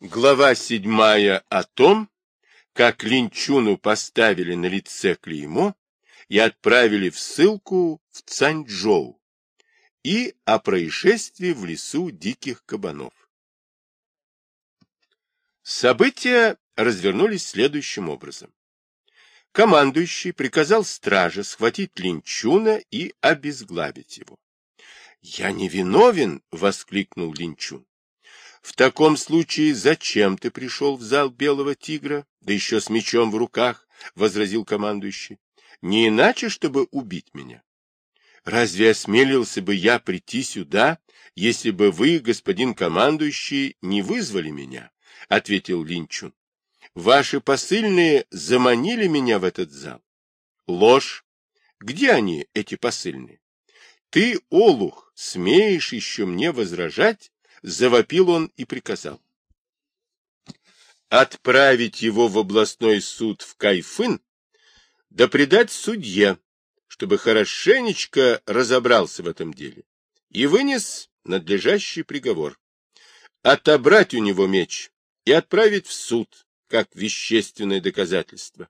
Глава седьмая о том, как Линчуну поставили на лице клеймо и отправили в ссылку в Цанчжоу, и о происшествии в лесу диких кабанов. События развернулись следующим образом. Командующий приказал страже схватить Линчуна и обезглавить его. «Я не виновен!» — воскликнул Линчун. В таком случае зачем ты пришел в зал Белого Тигра, да еще с мечом в руках, — возразил командующий. — Не иначе, чтобы убить меня. Разве осмелился бы я прийти сюда, если бы вы, господин командующий, не вызвали меня? — ответил Линчун. — Ваши посыльные заманили меня в этот зал. Ложь. Где они, эти посыльные? Ты, Олух, смеешь еще мне возражать завопил он и приказал. Отправить его в областной суд в Кайфын, да предать судье, чтобы хорошенечко разобрался в этом деле, и вынес надлежащий приговор. Отобрать у него меч и отправить в суд, как вещественное доказательство.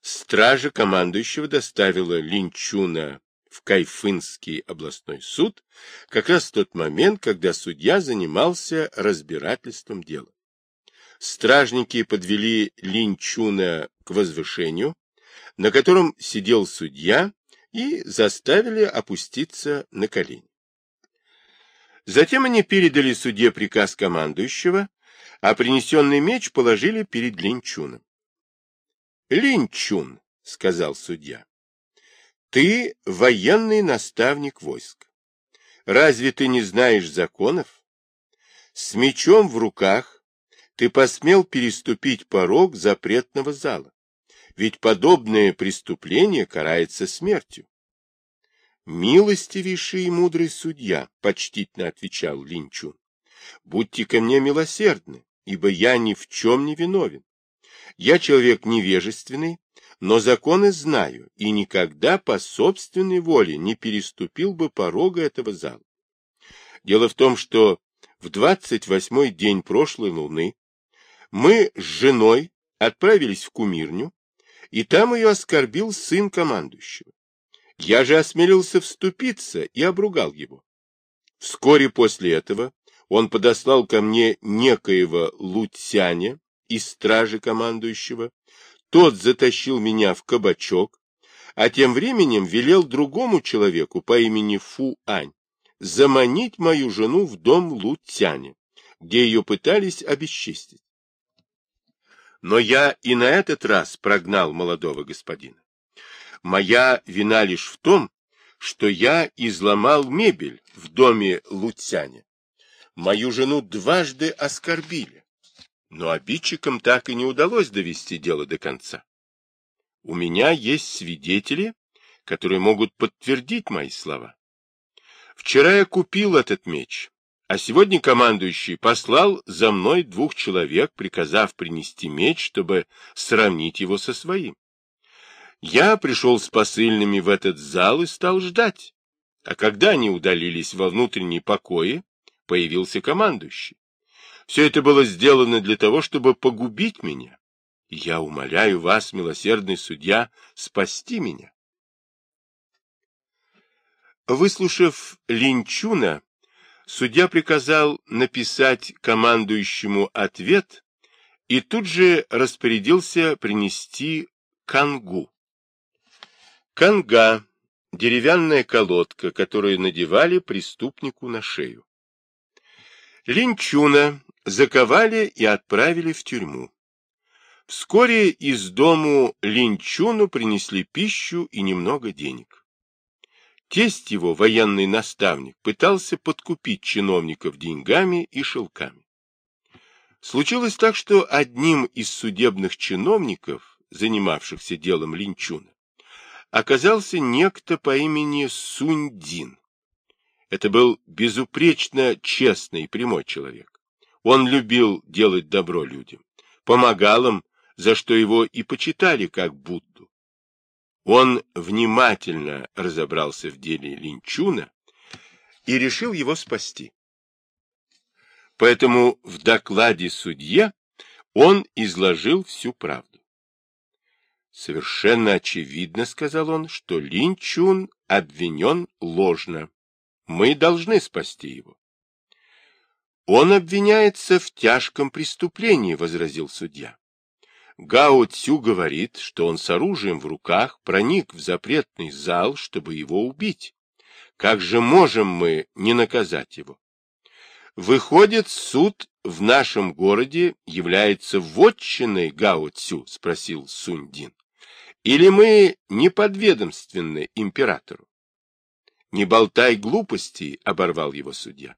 Стража командующего доставила Линчуна в Кайфынский областной суд как раз в тот момент, когда судья занимался разбирательством дела. Стражники подвели Линчуна к возвышению, на котором сидел судья, и заставили опуститься на колени. Затем они передали судье приказ командующего, а принесенный меч положили перед Линчуном. — Линчун, — сказал судья, ты военный наставник войск. Разве ты не знаешь законов? С мечом в руках ты посмел переступить порог запретного зала. Ведь подобное преступление карается смертью. Милостивейший и мудрый судья, почтительно отвечал Линчун, будьте ко мне милосердны, ибо я ни в чем не виновен. Я человек невежественный, но законы знаю и никогда по собственной воле не переступил бы порога этого зала. Дело в том, что в двадцать восьмой день прошлой луны мы с женой отправились в кумирню, и там ее оскорбил сын командующего. Я же осмелился вступиться и обругал его. Вскоре после этого он подослал ко мне некоего Лутяня из стражи командующего, тот затащил меня в кабачок, а тем временем велел другому человеку по имени Фу-Ань заманить мою жену в дом Лу-Тяня, где ее пытались обесчестить. Но я и на этот раз прогнал молодого господина. Моя вина лишь в том, что я изломал мебель в доме Луцяня. Мою жену дважды оскорбили но обидчикам так и не удалось довести дело до конца. У меня есть свидетели, которые могут подтвердить мои слова. Вчера я купил этот меч, а сегодня командующий послал за мной двух человек, приказав принести меч, чтобы сравнить его со своим. Я пришел с посыльными в этот зал и стал ждать. А когда они удалились во внутренние покои, появился командующий. Все это было сделано для того, чтобы погубить меня. я умоляю вас, милосердный судья, спасти меня. Выслушав Линчуна, судья приказал написать командующему ответ и тут же распорядился принести кангу. Канга – деревянная колодка, которую надевали преступнику на шею. Линчуна заковали и отправили в тюрьму. Вскоре из дому Линчуну принесли пищу и немного денег. Тесть его, военный наставник, пытался подкупить чиновников деньгами и шелками. Случилось так, что одним из судебных чиновников, занимавшихся делом Линчуна, оказался некто по имени Суньдин. Это был безупречно честный и прямой человек. Он любил делать добро людям, помогал им, за что его и почитали как Будду. Он внимательно разобрался в деле Линчуна и решил его спасти. Поэтому в докладе судье он изложил всю правду. Совершенно очевидно, сказал он, что Лин Чун обвинен ложно. Мы должны спасти его. Он обвиняется в тяжком преступлении, возразил судья. Гао Цю говорит, что он с оружием в руках проник в запретный зал, чтобы его убить. Как же можем мы не наказать его? Выходит, суд в нашем городе является вотчиной Гао Цю, спросил Сунь-Дин. Или мы не подведомственны императору? Не болтай глупостей, оборвал его судья.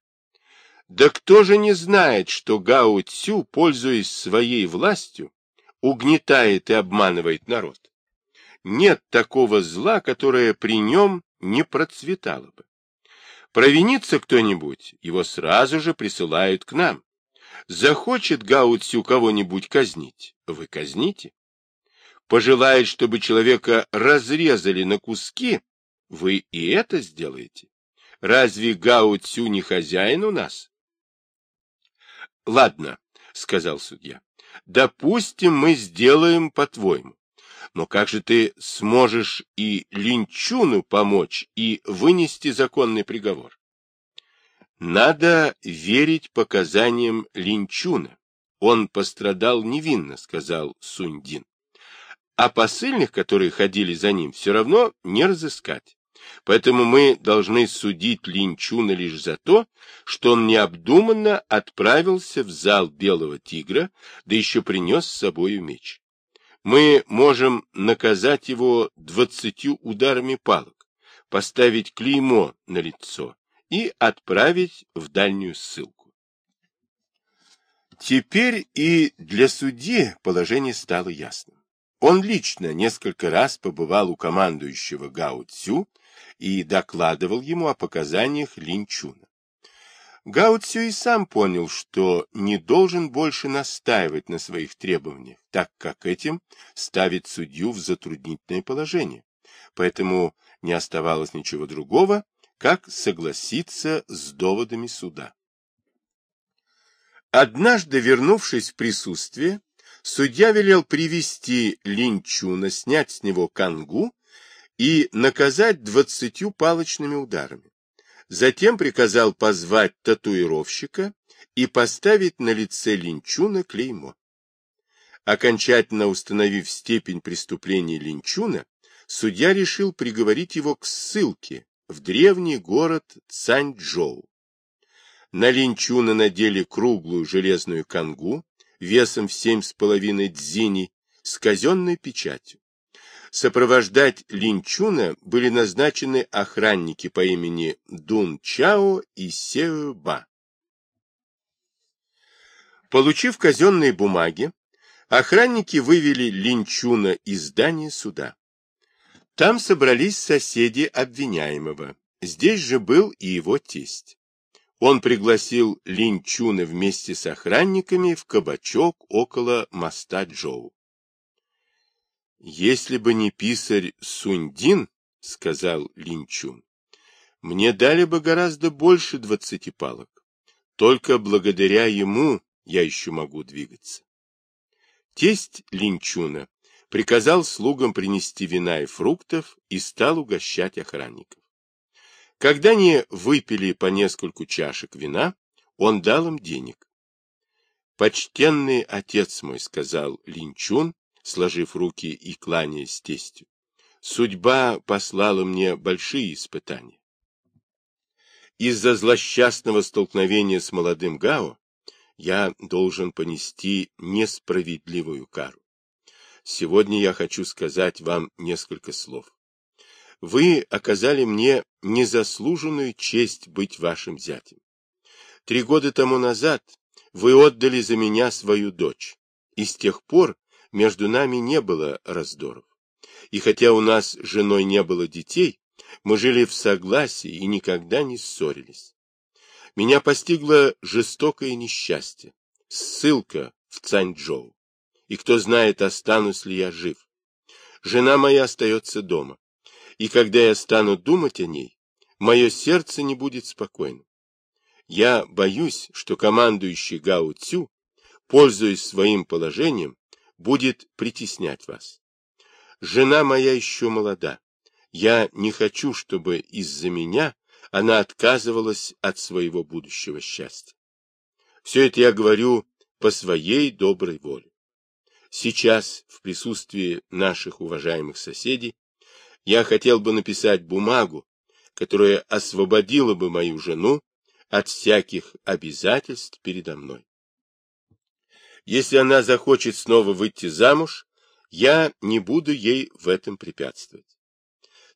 Да кто же не знает, что Гао Цю, пользуясь своей властью, угнетает и обманывает народ? Нет такого зла, которое при нем не процветало бы. Провинится кто-нибудь, его сразу же присылают к нам. Захочет Гао Цю кого-нибудь казнить, вы казните. Пожелает, чтобы человека разрезали на куски, вы и это сделаете. Разве Гао Цю не хозяин у нас? — Ладно, — сказал судья, — допустим, мы сделаем по-твоему. Но как же ты сможешь и Линчуну помочь, и вынести законный приговор? Надо верить показаниям Линчуна. Он пострадал невинно, сказал Суньдин. А посыльных, которые ходили за ним, все равно не разыскать. Поэтому мы должны судить Линчуна лишь за то, что он необдуманно отправился в зал Белого Тигра, да еще принес с собой меч. Мы можем наказать его двадцатью ударами палок, поставить клеймо на лицо и отправить в дальнюю ссылку. Теперь и для судьи положение стало ясным. Он лично несколько раз побывал у командующего Гао Цю и докладывал ему о показаниях Линчуна. Гао Цю и сам понял, что не должен больше настаивать на своих требованиях, так как этим ставит судью в затруднительное положение. Поэтому не оставалось ничего другого, как согласиться с доводами суда. Однажды, вернувшись в присутствие, судья велел привести Линчуна, снять с него кангу и наказать двадцатью палочными ударами. Затем приказал позвать татуировщика и поставить на лице Линчуна клеймо. Окончательно установив степень преступления Линчуна, судья решил приговорить его к ссылке в древний город Цанчжоу. На Линчуна надели круглую железную кангу весом в семь с половиной дзиней с казенной печатью. Сопровождать Линчуна были назначены охранники по имени Дун Чао и Сео Ба. Получив казенные бумаги, охранники вывели Линчуна из здания суда. Там собрались соседи обвиняемого. Здесь же был и его тесть. Он пригласил Линчуна вместе с охранниками в кабачок около моста Джоу. Если бы не писарь Суньдин, — сказал Линчун, — мне дали бы гораздо больше двадцати палок. Только благодаря ему я еще могу двигаться. Тесть Линчуна приказал слугам принести вина и фруктов и стал угощать охранников. Когда они выпили по нескольку чашек вина, он дал им денег. «Почтенный отец мой», — сказал Линчун, сложив руки и кланяясь тестю. Судьба послала мне большие испытания. Из-за злосчастного столкновения с молодым Гао я должен понести несправедливую кару. Сегодня я хочу сказать вам несколько слов. Вы оказали мне незаслуженную честь быть вашим зятем. Три года тому назад вы отдали за меня свою дочь, и с тех пор между нами не было раздоров. И хотя у нас с женой не было детей, мы жили в согласии и никогда не ссорились. Меня постигло жестокое несчастье, ссылка в Цанчжоу. И кто знает, останусь ли я жив. Жена моя остается дома. И когда я стану думать о ней, мое сердце не будет спокойно. Я боюсь, что командующий Гао Цю, пользуясь своим положением, будет притеснять вас. Жена моя еще молода. Я не хочу, чтобы из-за меня она отказывалась от своего будущего счастья. Все это я говорю по своей доброй воле. Сейчас, в присутствии наших уважаемых соседей, я хотел бы написать бумагу, которая освободила бы мою жену от всяких обязательств передо мной. Если она захочет снова выйти замуж, я не буду ей в этом препятствовать.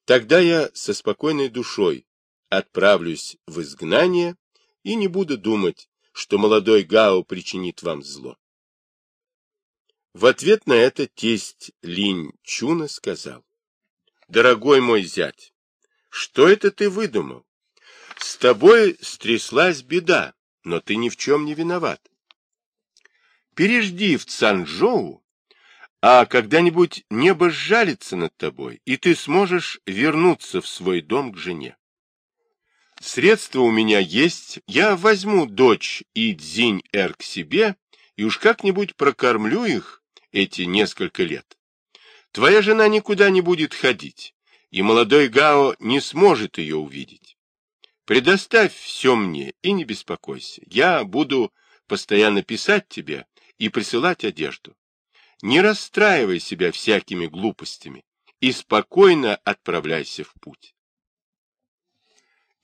Тогда я со спокойной душой отправлюсь в изгнание и не буду думать, что молодой Гао причинит вам зло. В ответ на это тесть Линь Чуна сказал, «Дорогой мой зять, что это ты выдумал? С тобой стряслась беда, но ты ни в чем не виноват. Пережди в Цанчжоу, а когда-нибудь небо сжалится над тобой, и ты сможешь вернуться в свой дом к жене. Средства у меня есть, я возьму дочь и Дзинь-Эр к себе, и уж как-нибудь прокормлю их эти несколько лет. Твоя жена никуда не будет ходить, и молодой Гао не сможет ее увидеть. Предоставь все мне и не беспокойся. Я буду постоянно писать тебе и присылать одежду. Не расстраивай себя всякими глупостями и спокойно отправляйся в путь.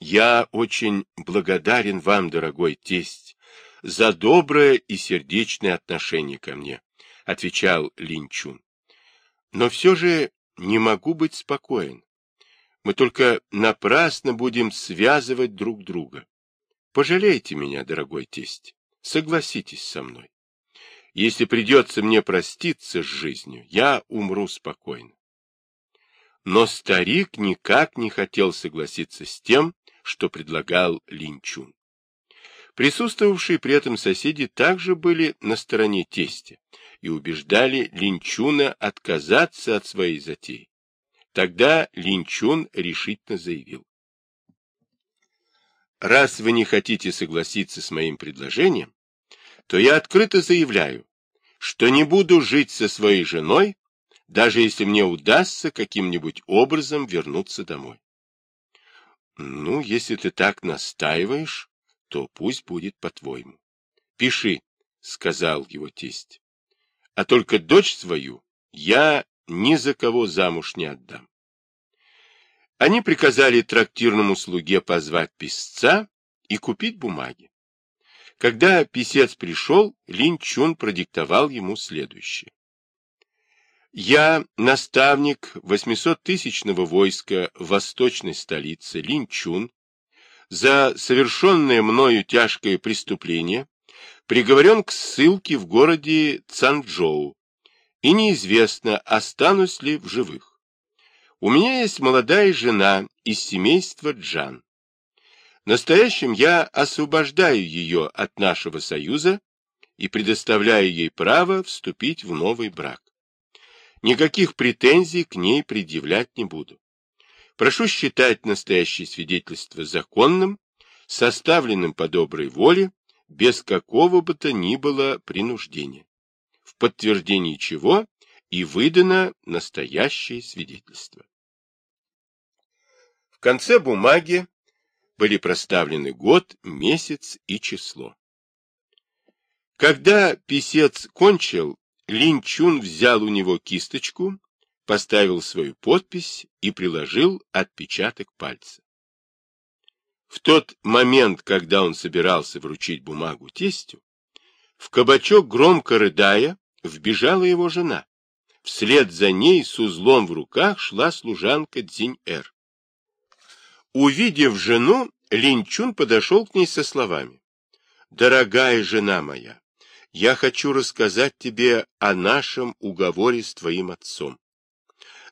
Я очень благодарен вам, дорогой тесть, за доброе и сердечное отношение ко мне, отвечал Линчун. Но все же не могу быть спокоен. Мы только напрасно будем связывать друг друга. Пожалейте меня, дорогой тесть, согласитесь со мной. Если придется мне проститься с жизнью, я умру спокойно. Но старик никак не хотел согласиться с тем, что предлагал Линчун. Присутствовавшие при этом соседи также были на стороне тестя и убеждали Линчуна отказаться от своей затеи. Тогда Линчун решительно заявил. «Раз вы не хотите согласиться с моим предложением, то я открыто заявляю, что не буду жить со своей женой, даже если мне удастся каким-нибудь образом вернуться домой. Ну, если ты так настаиваешь, то пусть будет по-твоему. Пиши, — сказал его тесть. А только дочь свою я ни за кого замуж не отдам. Они приказали трактирному слуге позвать писца и купить бумаги. Когда писец пришел, Лин Чун продиктовал ему следующее. Я наставник 800-тысячного войска восточной столице Линчун за совершенное мною тяжкое преступление приговорен к ссылке в городе Цанчжоу, и неизвестно, останусь ли в живых. У меня есть молодая жена из семейства Джан. Настоящим я освобождаю ее от нашего союза и предоставляю ей право вступить в новый брак. Никаких претензий к ней предъявлять не буду. Прошу считать настоящее свидетельство законным, составленным по доброй воле, без какого бы то ни было принуждения, в подтверждении чего и выдано настоящее свидетельство. В конце бумаги были проставлены год, месяц и число. Когда писец кончил, Лин Чун взял у него кисточку, поставил свою подпись и приложил отпечаток пальца. В тот момент, когда он собирался вручить бумагу тестю, в кабачок, громко рыдая, вбежала его жена. Вслед за ней с узлом в руках шла служанка Дзинь-Эр. Увидев жену, Линчун подошел к ней со словами. «Дорогая жена моя, я хочу рассказать тебе о нашем уговоре с твоим отцом.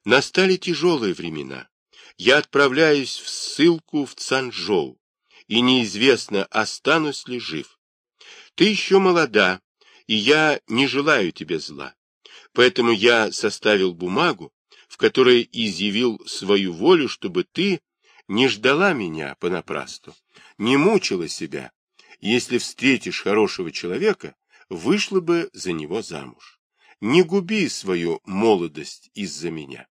Настали тяжелые времена. Я отправляюсь в ссылку в Цанчжоу, и неизвестно, останусь ли жив. Ты еще молода, и я не желаю тебе зла. Поэтому я составил бумагу, в которой изъявил свою волю, чтобы ты не ждала меня понапрасну, не мучила себя, если встретишь хорошего человека, вышла бы за него замуж. Не губи свою молодость из-за меня.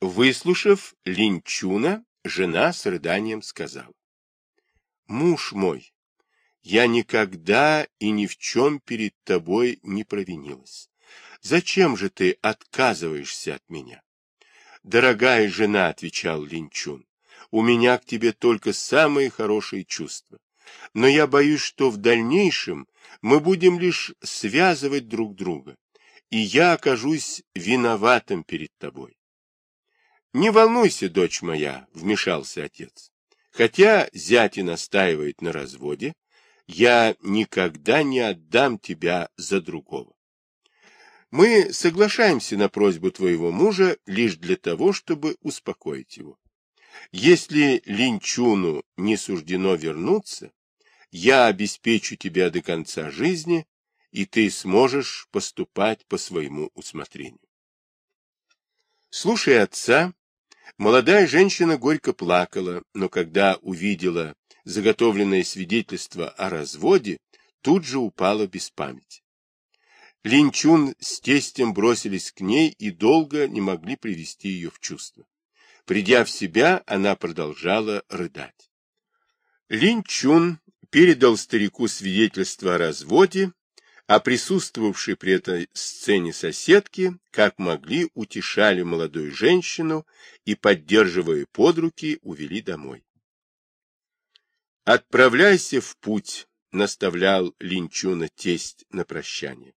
Выслушав Линчуна, жена с рыданием сказала. Муж мой, я никогда и ни в чем перед тобой не провинилась. Зачем же ты отказываешься от меня? Дорогая жена, отвечал Линчун, у меня к тебе только самые хорошие чувства. Но я боюсь, что в дальнейшем мы будем лишь связывать друг друга, и я окажусь виноватым перед тобой. Не волнуйся, дочь моя, вмешался отец. Хотя зять и настаивает на разводе, я никогда не отдам тебя за другого. Мы соглашаемся на просьбу твоего мужа лишь для того, чтобы успокоить его. Если Линчуну не суждено вернуться, я обеспечу тебя до конца жизни, и ты сможешь поступать по своему усмотрению. Слушая отца, молодая женщина горько плакала, но когда увидела заготовленное свидетельство о разводе, тут же упала без памяти. Линчун с тестем бросились к ней и долго не могли привести ее в чувство. Придя в себя, она продолжала рыдать. Линчун передал старику свидетельство о разводе, а присутствовавшие при этой сцене соседки, как могли, утешали молодую женщину и, поддерживая под руки, увели домой. «Отправляйся в путь», — наставлял Линчуна тесть на прощание.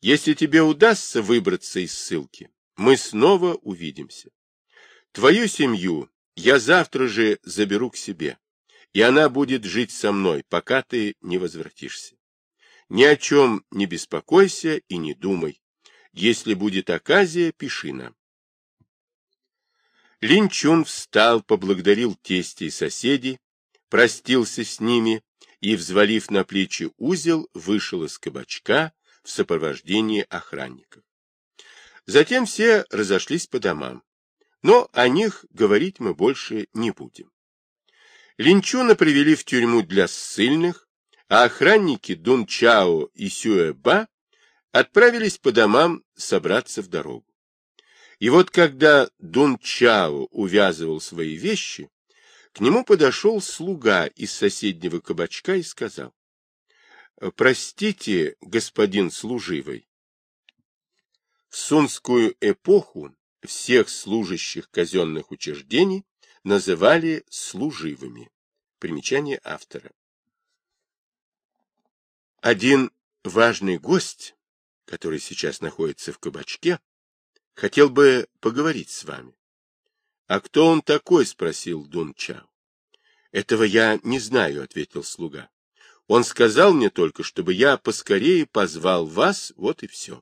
«Если тебе удастся выбраться из ссылки, мы снова увидимся. Твою семью я завтра же заберу к себе, и она будет жить со мной, пока ты не возвратишься. Ни о чем не беспокойся и не думай. Если будет оказия, пиши нам. Линчун встал, поблагодарил тестя и соседей, простился с ними и, взвалив на плечи узел, вышел из кабачка в сопровождении охранников. Затем все разошлись по домам. Но о них говорить мы больше не будем. Линчуна привели в тюрьму для ссыльных, а охранники Дун Чао и Сюэ Ба отправились по домам собраться в дорогу. И вот когда Дун Чао увязывал свои вещи, к нему подошел слуга из соседнего кабачка и сказал, «Простите, господин служивый, в сунскую эпоху всех служащих казенных учреждений называли служивыми. Примечание автора. Один важный гость, который сейчас находится в кабачке, хотел бы поговорить с вами. — А кто он такой? — спросил Дун Чао. — Этого я не знаю, — ответил слуга. — Он сказал мне только, чтобы я поскорее позвал вас, вот и все.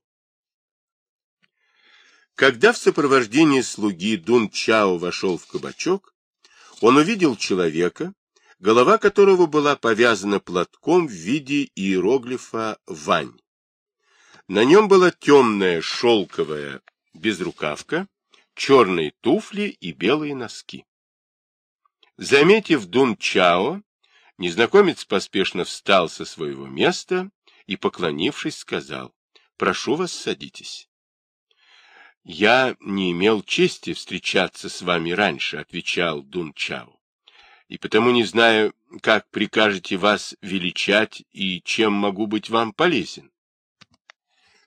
Когда в сопровождении слуги Дун Чао вошел в кабачок, он увидел человека, голова которого была повязана платком в виде иероглифа «Вань». На нем была темная шелковая безрукавка, черные туфли и белые носки. Заметив Дун Чао, незнакомец поспешно встал со своего места и, поклонившись, сказал, «Прошу вас, садитесь». «Я не имел чести встречаться с вами раньше», — отвечал Дун Чао, «и потому не знаю, как прикажете вас величать и чем могу быть вам полезен».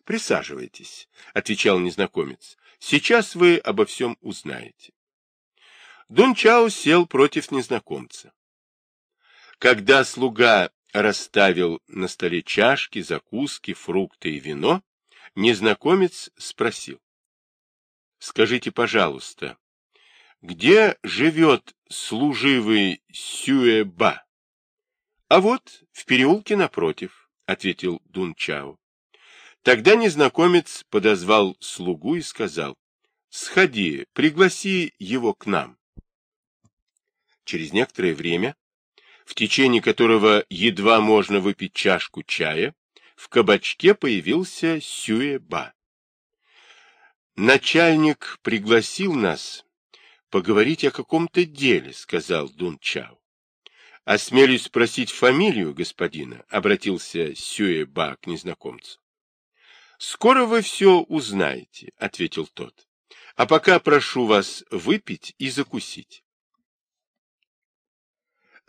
«Присаживайтесь», — отвечал незнакомец. «Сейчас вы обо всем узнаете». Дун Чао сел против незнакомца. Когда слуга расставил на столе чашки, закуски, фрукты и вино, незнакомец спросил. Скажите, пожалуйста, где живет служивый Сюэба? — А вот, в переулке напротив, — ответил Дун Чао. Тогда незнакомец подозвал слугу и сказал, — Сходи, пригласи его к нам. Через некоторое время, в течение которого едва можно выпить чашку чая, в кабачке появился Сюэба. Начальник пригласил нас поговорить о каком-то деле, сказал Дун Чао. — Осмелюсь спросить фамилию господина, — обратился Сюэба к незнакомцу. — Скоро вы все узнаете, — ответил тот. — А пока прошу вас выпить и закусить.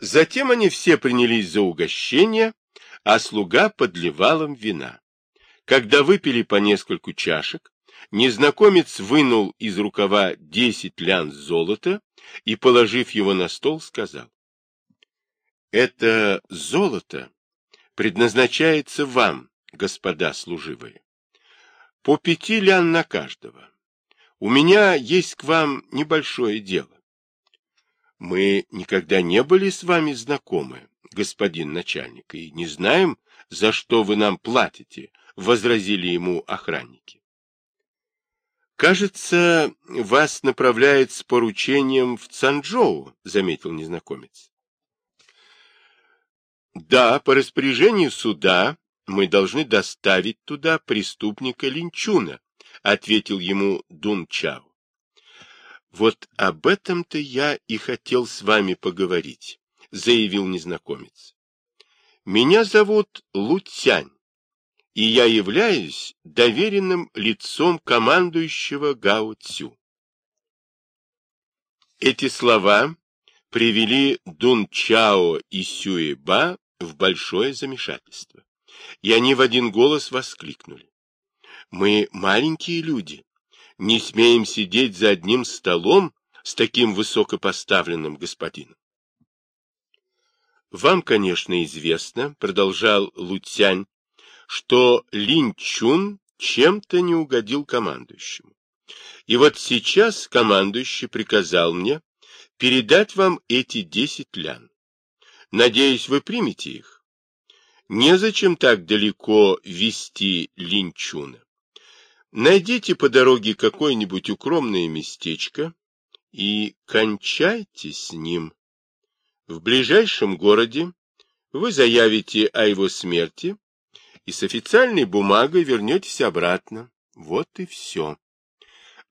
Затем они все принялись за угощение, а слуга подливал им вина. Когда выпили по нескольку чашек, незнакомец вынул из рукава десять лян золота и, положив его на стол, сказал. Это золото предназначается вам, господа служивые. По пяти лян на каждого. У меня есть к вам небольшое дело. Мы никогда не были с вами знакомы, господин начальник, и не знаем, за что вы нам платите, — возразили ему охранники. Кажется, вас направляют с поручением в Цанчжоу, — заметил незнакомец. Да, по распоряжению суда мы должны доставить туда преступника Линчуна, ответил ему Дун Чао. Вот об этом-то я и хотел с вами поговорить, заявил незнакомец. Меня зовут Лутянь, и я являюсь доверенным лицом командующего Гао Цю. Эти слова привели Дун Чао и Сюэба в большое замешательство. И они в один голос воскликнули. Мы маленькие люди, не смеем сидеть за одним столом с таким высокопоставленным господином. Вам, конечно, известно, продолжал Лутянь, что Лин Чун чем-то не угодил командующему. И вот сейчас командующий приказал мне передать вам эти десять лян. Надеюсь, вы примете их. Незачем так далеко вести Линчуна. Найдите по дороге какое-нибудь укромное местечко и кончайте с ним. В ближайшем городе вы заявите о его смерти и с официальной бумагой вернетесь обратно. Вот и все.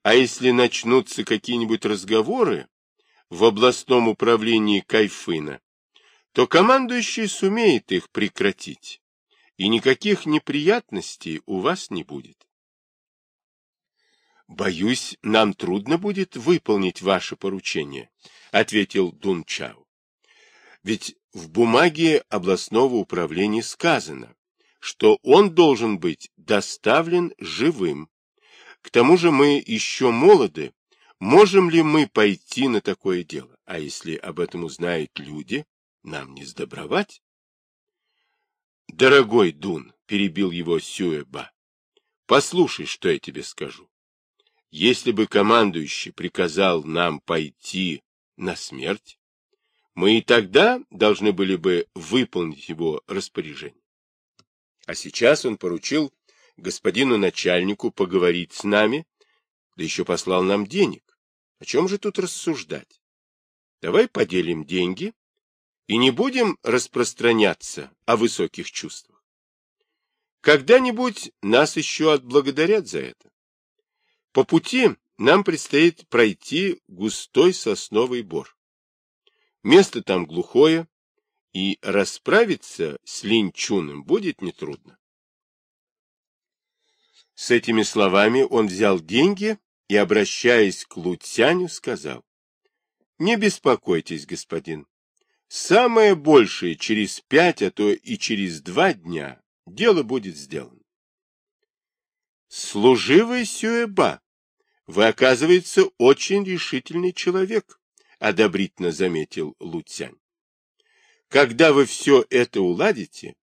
А если начнутся какие-нибудь разговоры в областном управлении Кайфына, то командующий сумеет их прекратить, и никаких неприятностей у вас не будет. Боюсь, нам трудно будет выполнить ваше поручение, ответил Дун Чао. Ведь в бумаге областного управления сказано, что он должен быть доставлен живым. К тому же мы еще молоды. Можем ли мы пойти на такое дело? А если об этом узнают люди, нам не сдобровать. Дорогой Дун, перебил его Сюэба, послушай, что я тебе скажу. Если бы командующий приказал нам пойти на смерть, мы и тогда должны были бы выполнить его распоряжение. А сейчас он поручил господину начальнику поговорить с нами, да еще послал нам денег. О чем же тут рассуждать? Давай поделим деньги и не будем распространяться о высоких чувствах. Когда-нибудь нас еще отблагодарят за это. По пути нам предстоит пройти густой сосновый бор. Место там глухое, и расправиться с Линчуном будет нетрудно. С этими словами он взял деньги и, обращаясь к Луцяню, сказал, «Не беспокойтесь, господин, Самое большее через пять, а то и через два дня дело будет сделано. Служивый Сюэба, вы, оказывается, очень решительный человек, одобрительно заметил Луцянь. Когда вы все это уладите,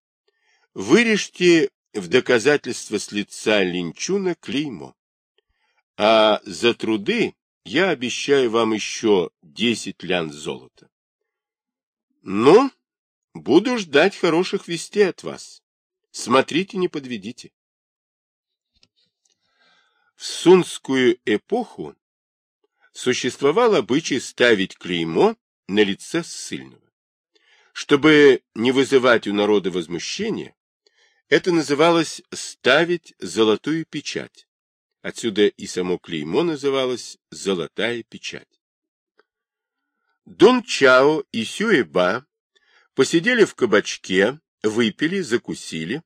вырежьте в доказательство с лица Линчуна клеймо. А за труды я обещаю вам еще десять лян золота. Ну, буду ждать хороших вестей от вас. Смотрите, не подведите. В сунскую эпоху существовал обычай ставить клеймо на лице ссыльного. Чтобы не вызывать у народа возмущения, это называлось ставить золотую печать. Отсюда и само клеймо называлось золотая печать. Дун Чао и Сюэба Посидели в кабачке, выпили, закусили.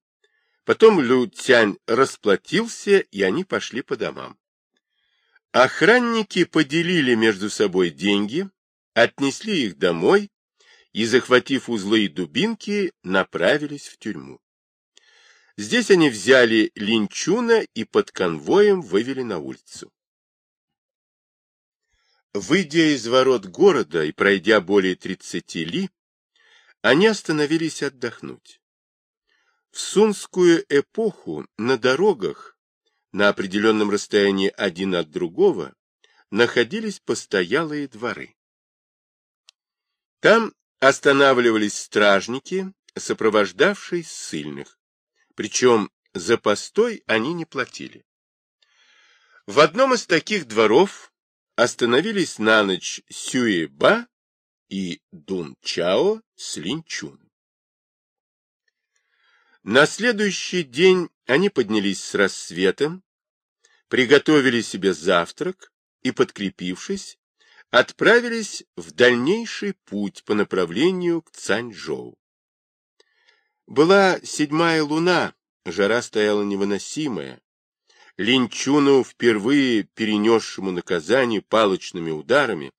Потом Лю Цянь расплатился, и они пошли по домам. Охранники поделили между собой деньги, отнесли их домой и, захватив узлы и дубинки, направились в тюрьму. Здесь они взяли Линчуна и под конвоем вывели на улицу. Выйдя из ворот города и пройдя более 30 ли, они остановились отдохнуть. В сунскую эпоху на дорогах, на определенном расстоянии один от другого, находились постоялые дворы. Там останавливались стражники, сопровождавшие ссыльных. Причем за постой они не платили. В одном из таких дворов остановились на ночь Сюэба и Дун Чао с Линчун. На следующий день они поднялись с рассветом, приготовили себе завтрак и, подкрепившись, отправились в дальнейший путь по направлению к Цанчжоу. Была седьмая луна, жара стояла невыносимая, Линчуну, впервые перенесшему наказание палочными ударами,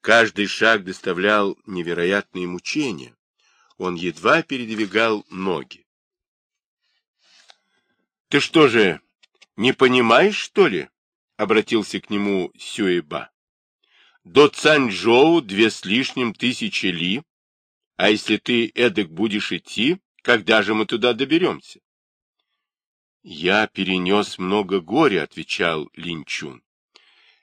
каждый шаг доставлял невероятные мучения. Он едва передвигал ноги. — Ты что же, не понимаешь, что ли? — обратился к нему Сюэба. — До Цанчжоу две с лишним тысячи ли, а если ты эдак будешь идти, когда же мы туда доберемся? Я перенес много горя, отвечал Линчун.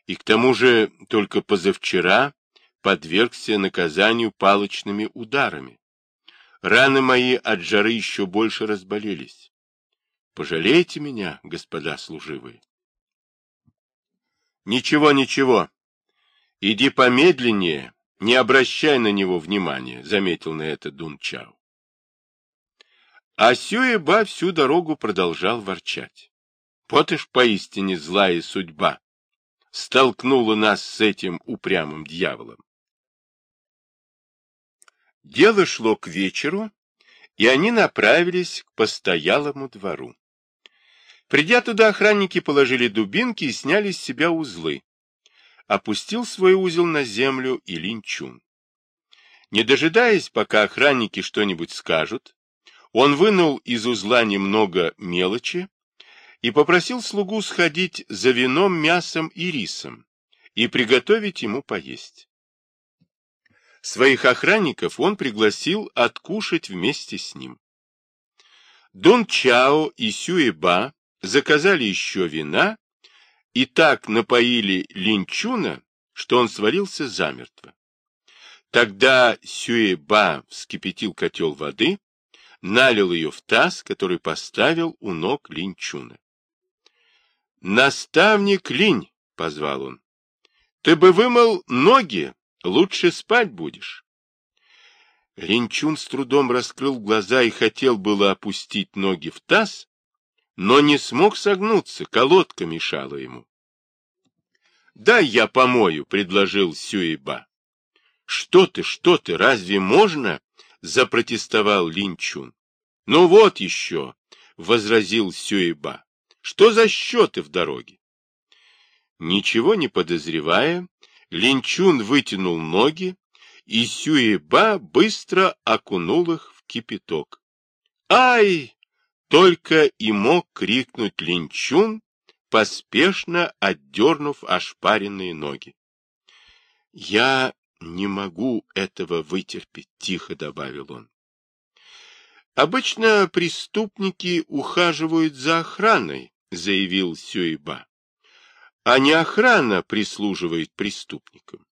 И к тому же только позавчера подвергся наказанию палочными ударами. Раны мои от жары еще больше разболелись. Пожалейте меня, господа служивые. Ничего, ничего. Иди помедленнее, не обращай на него внимания, заметил на это Дун Чао. А Сюэба всю дорогу продолжал ворчать. Вот ишь поистине злая судьба. Столкнула нас с этим упрямым дьяволом. Дело шло к вечеру, и они направились к постоялому двору. Придя туда, охранники положили дубинки и сняли с себя узлы. Опустил свой узел на землю и линчун. Не дожидаясь, пока охранники что-нибудь скажут, он вынул из узла немного мелочи и попросил слугу сходить за вином, мясом и рисом и приготовить ему поесть. Своих охранников он пригласил откушать вместе с ним. Дон Чао и Сюэба заказали еще вина и так напоили Линчуна, что он сварился замертво. Тогда Сюэба вскипятил котел воды налил ее в таз, который поставил у ног Линчуна. «Наставник Линь!» — позвал он. «Ты бы вымыл ноги, лучше спать будешь». Линчун с трудом раскрыл глаза и хотел было опустить ноги в таз, но не смог согнуться, колодка мешала ему. «Дай я помою», — предложил Сюэба. «Что ты, что ты, разве можно?» — запротестовал Линчун. — Ну вот еще, — возразил Сюэба. — Что за счеты в дороге? Ничего не подозревая, Линчун вытянул ноги, и Сюэба быстро окунул их в кипяток. «Ай!» — только и мог крикнуть Линчун, поспешно отдернув ошпаренные ноги. «Я «Не могу этого вытерпеть», — тихо добавил он. «Обычно преступники ухаживают за охраной», — заявил Сюэба. «А не охрана прислуживает преступникам.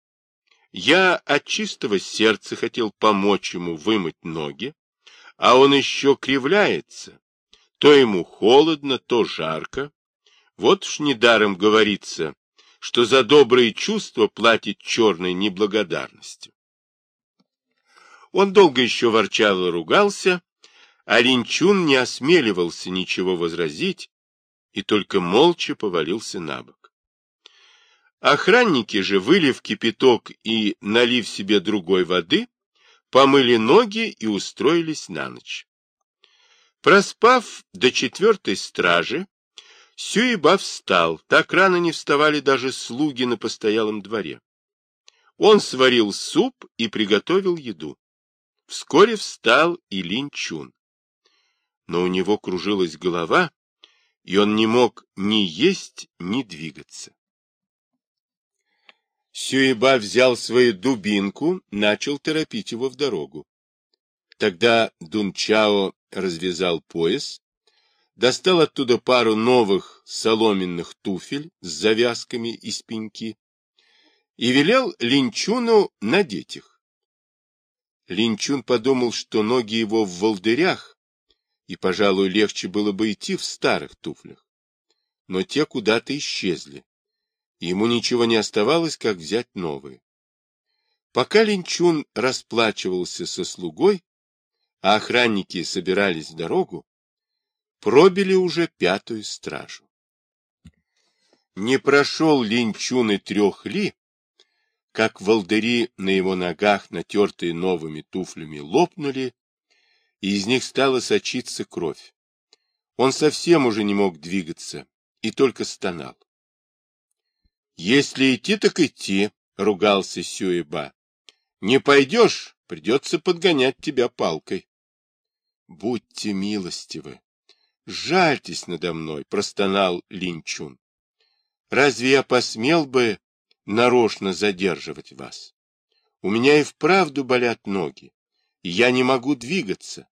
Я от чистого сердца хотел помочь ему вымыть ноги, а он еще кривляется. То ему холодно, то жарко. Вот уж недаром говорится, что за добрые чувства платит черной неблагодарностью. Он долго еще ворчал и ругался, а Линчун не осмеливался ничего возразить и только молча повалился на бок. Охранники же, вылив кипяток и налив себе другой воды, помыли ноги и устроились на ночь. Проспав до четвертой стражи, Сюеба встал, так рано не вставали даже слуги на постоялом дворе. Он сварил суп и приготовил еду. Вскоре встал и Линчун. Но у него кружилась голова, и он не мог ни есть, ни двигаться. Сюеба взял свою дубинку, начал торопить его в дорогу. Тогда Дунчао развязал пояс, достал оттуда пару новых соломенных туфель с завязками из пеньки и велел Линчуну надеть их. Линчун подумал, что ноги его в волдырях, и, пожалуй, легче было бы идти в старых туфлях. Но те куда-то исчезли, ему ничего не оставалось, как взять новые. Пока Линчун расплачивался со слугой, а охранники собирались в дорогу, пробили уже пятую стражу. Не прошел Линчун и трех ли, как волдыри на его ногах, натертые новыми туфлями, лопнули, и из них стала сочиться кровь. Он совсем уже не мог двигаться и только стонал. «Если идти, так идти», — ругался Сюэба. «Не пойдешь, придется подгонять тебя палкой». «Будьте милостивы, жальтесь надо мной», — простонал Линчун. «Разве я посмел бы нарочно задерживать вас? У меня и вправду болят ноги, и я не могу двигаться».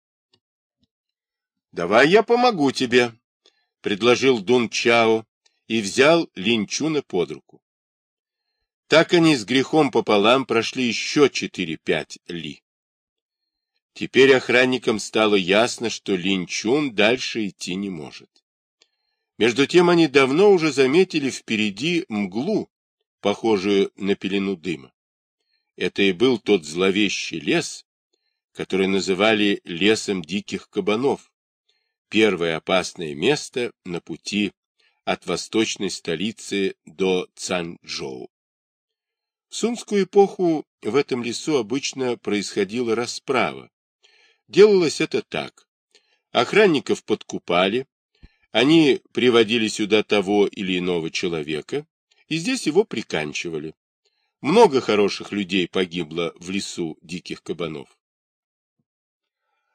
«Давай я помогу тебе», — предложил Дун Чао и взял Линчуна под руку. Так они с грехом пополам прошли еще четыре-пять ли. Теперь охранникам стало ясно, что Линчун дальше идти не может. Между тем они давно уже заметили впереди мглу, похожую на пелену дыма. Это и был тот зловещий лес, который называли лесом диких кабанов, первое опасное место на пути от восточной столицы до Цанчжоу. В сунскую эпоху в этом лесу обычно происходила расправа, Делалось это так. Охранников подкупали, они приводили сюда того или иного человека, и здесь его приканчивали. Много хороших людей погибло в лесу диких кабанов.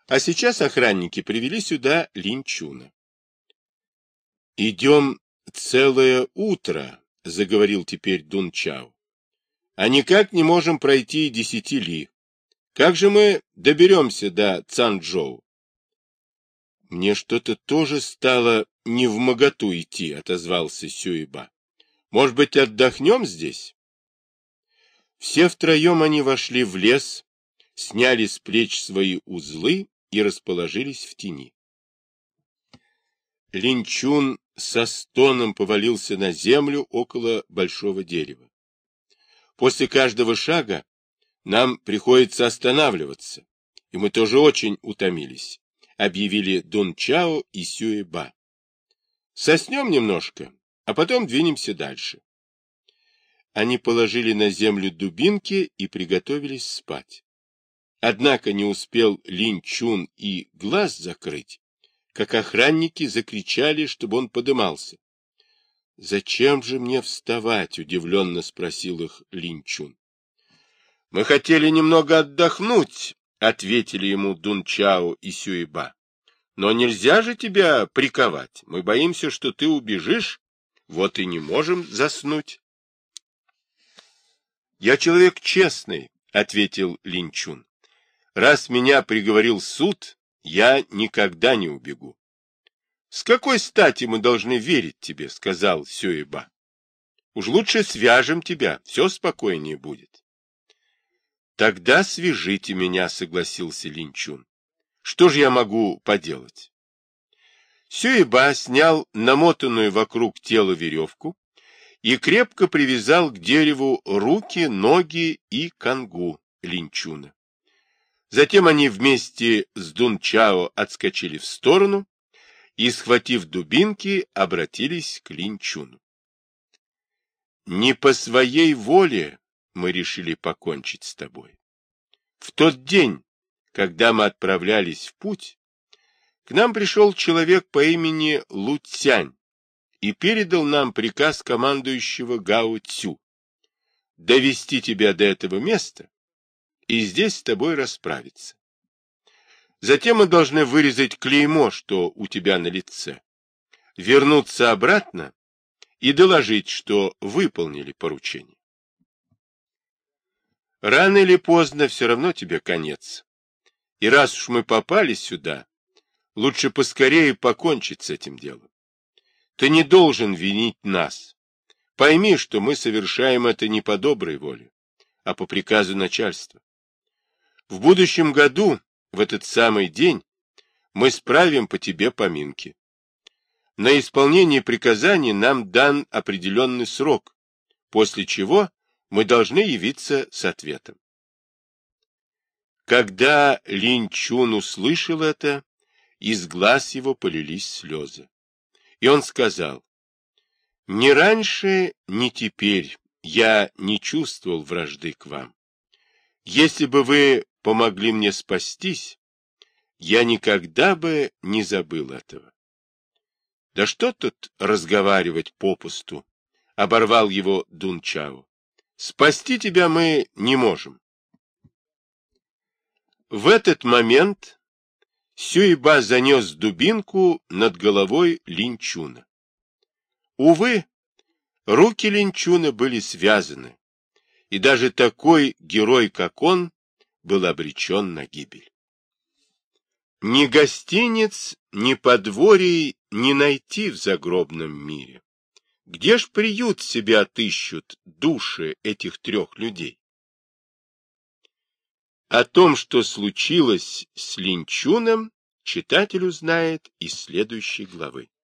А сейчас охранники привели сюда Линчуна. «Идем целое утро», — заговорил теперь Дун Чао. «А никак не можем пройти десяти ли. Как же мы доберемся до Цанчжоу? Мне что-то тоже стало не в моготу идти, отозвался Сюиба. Может быть, отдохнем здесь? Все втроем они вошли в лес, сняли с плеч свои узлы и расположились в тени. Линчун со стоном повалился на землю около большого дерева. После каждого шага нам приходится останавливаться, и мы тоже очень утомились, объявили Дун Чао и Сюэба. Соснем немножко, а потом двинемся дальше. Они положили на землю дубинки и приготовились спать. Однако не успел Лин Чун и глаз закрыть, как охранники закричали, чтобы он подымался. — Зачем же мне вставать? — удивленно спросил их Лин Чун. Мы хотели немного отдохнуть, — ответили ему Дунчао и Сюиба. Но нельзя же тебя приковать. Мы боимся, что ты убежишь, вот и не можем заснуть. Я человек честный, — ответил Линчун. Раз меня приговорил суд, я никогда не убегу. — С какой стати мы должны верить тебе, — сказал Сюэба. — Уж лучше свяжем тебя, все спокойнее будет. Тогда свяжите меня, согласился Линчун. Что же я могу поделать? Сюэба снял намотанную вокруг тела веревку и крепко привязал к дереву руки, ноги и конгу Линчуна. Затем они вместе с Дунчао отскочили в сторону и, схватив дубинки, обратились к Линчуну. Не по своей воле мы решили покончить с тобой. В тот день, когда мы отправлялись в путь, к нам пришел человек по имени Луцянь и передал нам приказ командующего Гао Цю довести тебя до этого места и здесь с тобой расправиться. Затем мы должны вырезать клеймо, что у тебя на лице, вернуться обратно и доложить, что выполнили поручение. Рано или поздно все равно тебе конец. И раз уж мы попали сюда, лучше поскорее покончить с этим делом. Ты не должен винить нас. Пойми, что мы совершаем это не по доброй воле, а по приказу начальства. В будущем году, в этот самый день, мы справим по тебе поминки. На исполнение приказаний нам дан определенный срок, после чего мы должны явиться с ответом. Когда Лин Чун услышал это, из глаз его полились слезы. И он сказал, «Ни раньше, ни теперь я не чувствовал вражды к вам. Если бы вы помогли мне спастись, я никогда бы не забыл этого». «Да что тут разговаривать попусту?» — оборвал его Дунчао. «Спасти тебя мы не можем». В этот момент Сюйба занес дубинку над головой Линчуна. Увы, руки Линчуна были связаны, и даже такой герой, как он, был обречен на гибель. Ни гостиниц, ни подворий не найти в загробном мире. Где ж приют себе отыщут души этих трех людей? О том, что случилось с Линчуном, читатель узнает из следующей главы.